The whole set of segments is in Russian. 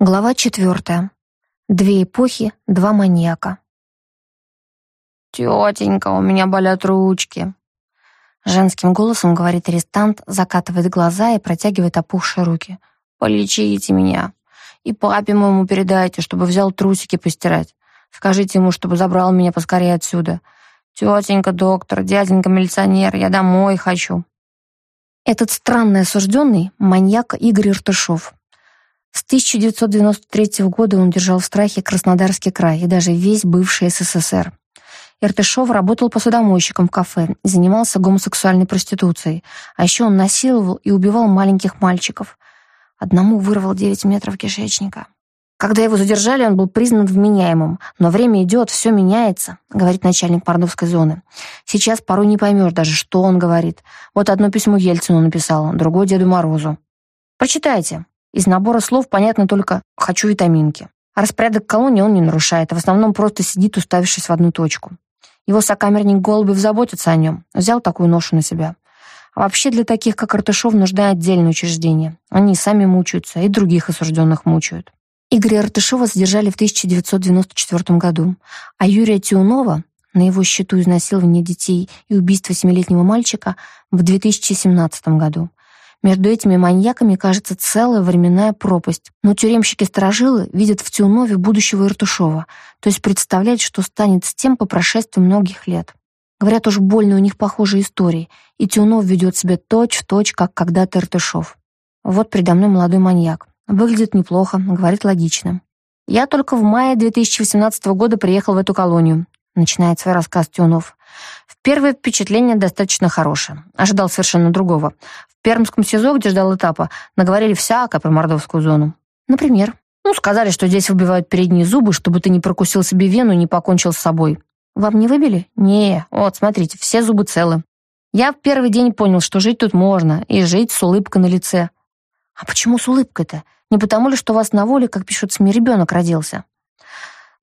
Глава четвертая. Две эпохи, два маньяка. «Тетенька, у меня болят ручки», — женским голосом говорит арестант, закатывает глаза и протягивает опухшие руки. «Полечите меня. И папе моему передайте, чтобы взял трусики постирать. Скажите ему, чтобы забрал меня поскорее отсюда. Тетенька, доктор, дяденька, милиционер, я домой хочу». Этот странный осужденный — маньяк Игорь Иртышев. С 1993 года он держал в страхе Краснодарский край и даже весь бывший СССР. Иртышов работал посудомойщиком в кафе занимался гомосексуальной проституцией. А еще он насиловал и убивал маленьких мальчиков. Одному вырвал 9 метров кишечника. Когда его задержали, он был признан вменяемым. Но время идет, все меняется, говорит начальник Мордовской зоны. Сейчас порой не поймешь даже, что он говорит. Вот одно письмо Ельцину написал, другое Деду Морозу. Прочитайте. Из набора слов понятно только «хочу витаминки». А распорядок колонии он не нарушает, а в основном просто сидит, уставившись в одну точку. Его сокамерник Голубев заботится о нем, взял такую ношу на себя. А вообще для таких, как Артышов, нужны отдельные учреждения. Они сами мучаются, и других осужденных мучают. Игоря Артышова задержали в 1994 году, а Юрия Тиунова на его счету изнасилование детей и убийство семилетнего мальчика в 2017 году. Между этими маньяками кажется целая временная пропасть. Но тюремщики-сторожилы видят в Тиунове будущего Иртушова, то есть представляют, что станет с тем по прошествии многих лет. Говорят, уж больно у них похожие истории, и Тиунов ведет себя точь-в-точь, как когда-то Иртышов. Вот передо мной молодой маньяк. Выглядит неплохо, говорит логично. «Я только в мае 2018 года приехал в эту колонию», начинает свой рассказ Тиунов. Первое впечатление достаточно хорошее. Ожидал совершенно другого. В Пермском СИЗО, где ждал этапа, наговорили всякое про мордовскую зону. Например, ну, сказали, что здесь выбивают передние зубы, чтобы ты не прокусил себе вену и не покончил с собой. Вам не выбили? Не, вот, смотрите, все зубы целы. Я в первый день понял, что жить тут можно, и жить с улыбкой на лице. А почему с улыбкой-то? Не потому ли, что у вас на воле, как пишут СМИ, ребенок родился?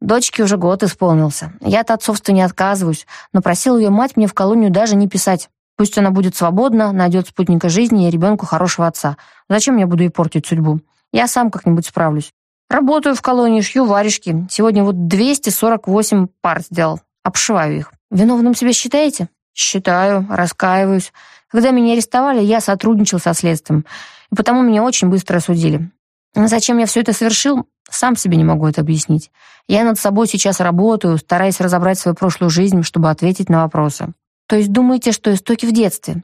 Дочке уже год исполнился. Я от отцовства не отказываюсь, но просил ее мать мне в колонию даже не писать. Пусть она будет свободна, найдет спутника жизни и ребенку хорошего отца. Зачем я буду ей портить судьбу? Я сам как-нибудь справлюсь. Работаю в колонии, шью варежки. Сегодня вот 248 пар сделал. Обшиваю их. Виновным себя считаете? Считаю, раскаиваюсь. Когда меня арестовали, я сотрудничал со следствием, и потому меня очень быстро осудили. Зачем я все это совершил, сам себе не могу это объяснить. Я над собой сейчас работаю, стараясь разобрать свою прошлую жизнь, чтобы ответить на вопросы. То есть думаете, что истоки в детстве?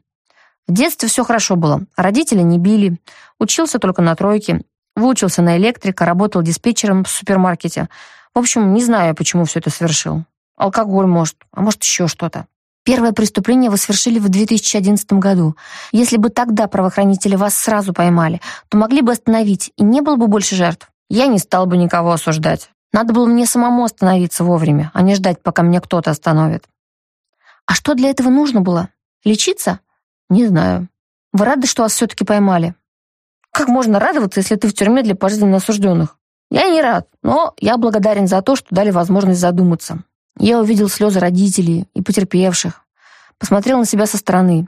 В детстве все хорошо было. Родители не били. Учился только на тройке. Выучился на электрика, работал диспетчером в супермаркете. В общем, не знаю, почему все это совершил. Алкоголь, может, а может, еще что-то. Первое преступление вы совершили в 2011 году. Если бы тогда правоохранители вас сразу поймали, то могли бы остановить, и не было бы больше жертв. Я не стал бы никого осуждать. Надо было мне самому остановиться вовремя, а не ждать, пока меня кто-то остановит. А что для этого нужно было? Лечиться? Не знаю. Вы рады, что вас все-таки поймали? Как можно радоваться, если ты в тюрьме для пожизненно осужденных? Я не рад, но я благодарен за то, что дали возможность задуматься. Я увидел слезы родителей и потерпевших, посмотрел на себя со стороны.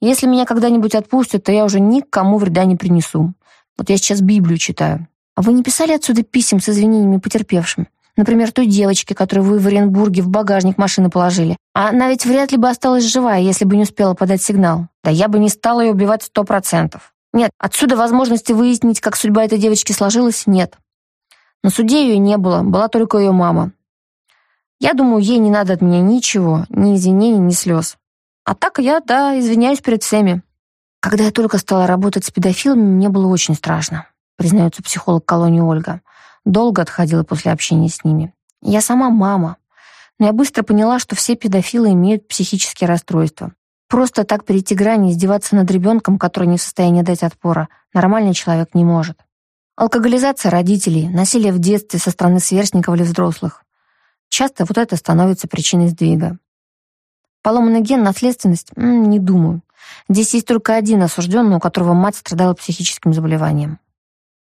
Если меня когда-нибудь отпустят, то я уже никому вреда не принесу. Вот я сейчас Библию читаю. А вы не писали отсюда писем с извинениями потерпевшим? Например, той девочке, которую вы в Оренбурге в багажник машины положили. А она ведь вряд ли бы осталась живая, если бы не успела подать сигнал. Да я бы не стала ее убивать сто процентов. Нет, отсюда возможности выяснить, как судьба этой девочки сложилась, нет. На суде ее не было, была только ее мама. Я думаю, ей не надо от меня ничего, ни извинений, ни слез. А так я, да, извиняюсь перед всеми. Когда я только стала работать с педофилами, мне было очень страшно, признается психолог колонии Ольга. Долго отходила после общения с ними. Я сама мама. Но я быстро поняла, что все педофилы имеют психические расстройства. Просто так перейти грани и издеваться над ребенком, который не в состоянии дать отпора, нормальный человек не может. Алкоголизация родителей, насилие в детстве со стороны сверстников или взрослых. Часто вот это становится причиной сдвига. Поломанный ген, наследственность? Не думаю. Здесь есть только один осужденный, у которого мать страдала психическим заболеванием.